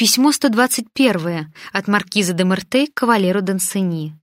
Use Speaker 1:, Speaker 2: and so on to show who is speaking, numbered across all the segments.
Speaker 1: Письмо 121 от маркиза де Мерте к кавалеру Дансени.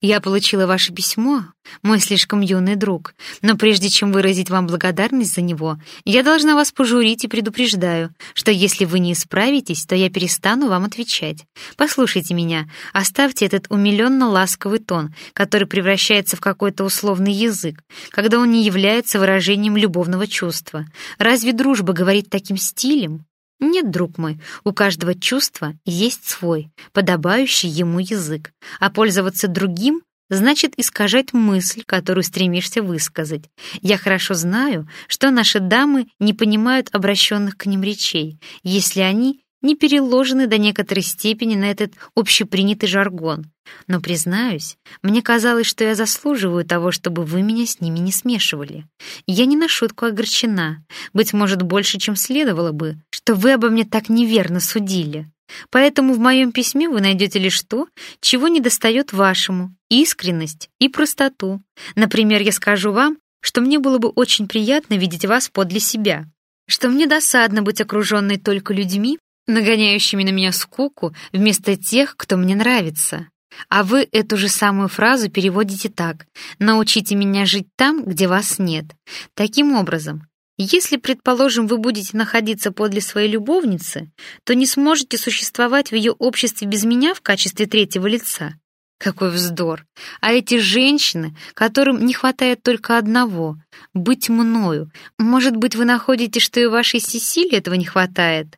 Speaker 1: Я получила ваше письмо, мой слишком юный друг, но прежде чем выразить вам благодарность за него, я должна вас пожурить и предупреждаю, что если вы не исправитесь, то я перестану вам отвечать. Послушайте меня, оставьте этот умиленно ласковый тон, который превращается в какой-то условный язык, когда он не является выражением любовного чувства. Разве дружба говорит таким стилем? Нет, друг мой, у каждого чувства есть свой, подобающий ему язык, а пользоваться другим значит искажать мысль, которую стремишься высказать. Я хорошо знаю, что наши дамы не понимают обращенных к ним речей, если они не переложены до некоторой степени на этот общепринятый жаргон. Но, признаюсь, мне казалось, что я заслуживаю того, чтобы вы меня с ними не смешивали. Я не на шутку огорчена, быть может, больше, чем следовало бы, что вы обо мне так неверно судили. Поэтому в моем письме вы найдете лишь то, чего недостает вашему — искренность и простоту. Например, я скажу вам, что мне было бы очень приятно видеть вас подле себя, что мне досадно быть окруженной только людьми, нагоняющими на меня скуку вместо тех, кто мне нравится. А вы эту же самую фразу переводите так «научите меня жить там, где вас нет». Таким образом, если, предположим, вы будете находиться подле своей любовницы, то не сможете существовать в ее обществе без меня в качестве третьего лица. Какой вздор! А эти женщины, которым не хватает только одного — быть мною. Может быть, вы находите, что и вашей Сесилии этого не хватает?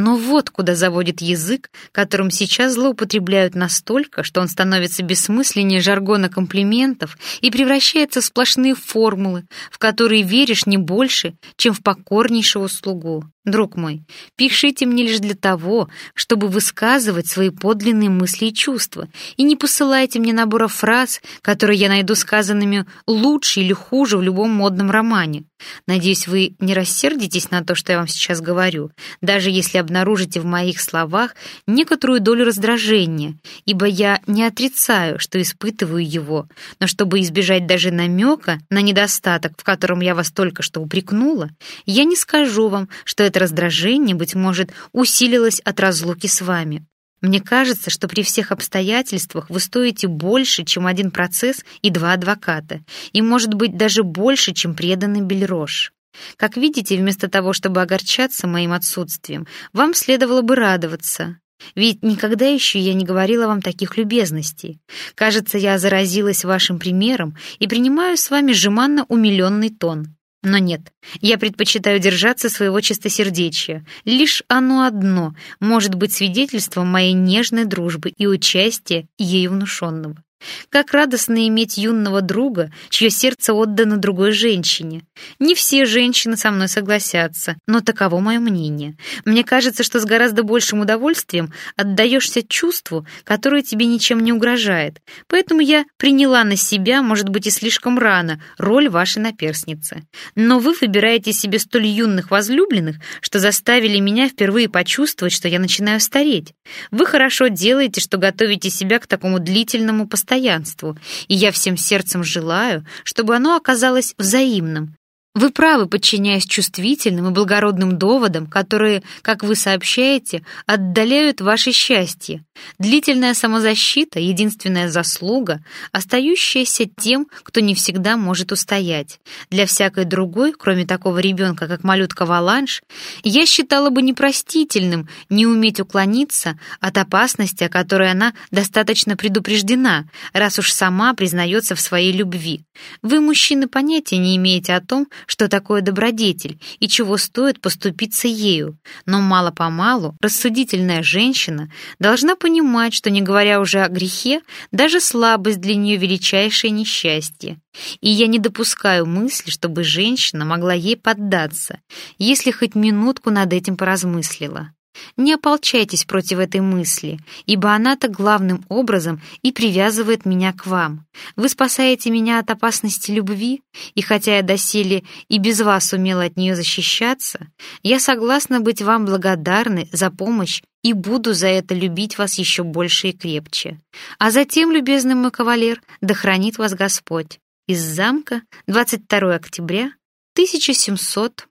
Speaker 1: Но вот куда заводит язык, которым сейчас злоупотребляют настолько, что он становится бессмысленнее жаргона комплиментов и превращается в сплошные формулы, в которые веришь не больше, чем в покорнейшего слугу. Друг мой, пишите мне лишь для того, чтобы высказывать свои подлинные мысли и чувства, и не посылайте мне набора фраз, которые я найду сказанными лучше или хуже в любом модном романе. Надеюсь, вы не рассердитесь на то, что я вам сейчас говорю, даже если обнаружите в моих словах некоторую долю раздражения, ибо я не отрицаю, что испытываю его, но чтобы избежать даже намека на недостаток, в котором я вас только что упрекнула, я не скажу вам, что это раздражение, быть может, усилилось от разлуки с вами. Мне кажется, что при всех обстоятельствах вы стоите больше, чем один процесс и два адвоката, и, может быть, даже больше, чем преданный Бельрош. Как видите, вместо того, чтобы огорчаться моим отсутствием, вам следовало бы радоваться. Ведь никогда еще я не говорила вам таких любезностей. Кажется, я заразилась вашим примером и принимаю с вами жеманно умиленный тон. Но нет, я предпочитаю держаться своего чистосердечия. Лишь оно одно может быть свидетельством моей нежной дружбы и участия ею внушенного. Как радостно иметь юного друга, чье сердце отдано другой женщине. Не все женщины со мной согласятся, но таково мое мнение. Мне кажется, что с гораздо большим удовольствием отдаешься чувству, которое тебе ничем не угрожает. Поэтому я приняла на себя, может быть и слишком рано, роль вашей наперсницы. Но вы выбираете себе столь юных возлюбленных, что заставили меня впервые почувствовать, что я начинаю стареть. Вы хорошо делаете, что готовите себя к такому длительному постоянству постоянству, и я всем сердцем желаю, чтобы оно оказалось взаимным, вы правы, подчиняясь чувствительным и благородным доводам, которые, как вы сообщаете, отдаляют ваше счастье. Длительная самозащита — единственная заслуга, остающаяся тем, кто не всегда может устоять. Для всякой другой, кроме такого ребенка, как малютка Валанш, я считала бы непростительным не уметь уклониться от опасности, о которой она достаточно предупреждена, раз уж сама признается в своей любви. Вы, мужчины, понятия не имеете о том, что такое добродетель и чего стоит поступиться ею, но мало-помалу рассудительная женщина должна понимать, что, не говоря уже о грехе, даже слабость для нее величайшее несчастье. И я не допускаю мысли, чтобы женщина могла ей поддаться, если хоть минутку над этим поразмыслила. Не ополчайтесь против этой мысли, ибо она-то главным образом и привязывает меня к вам. Вы спасаете меня от опасности любви, и хотя я доселе и без вас умела от нее защищаться, я согласна быть вам благодарной за помощь и буду за это любить вас еще больше и крепче. А затем, любезный мой кавалер, да хранит вас Господь. Из замка 22 октября 1700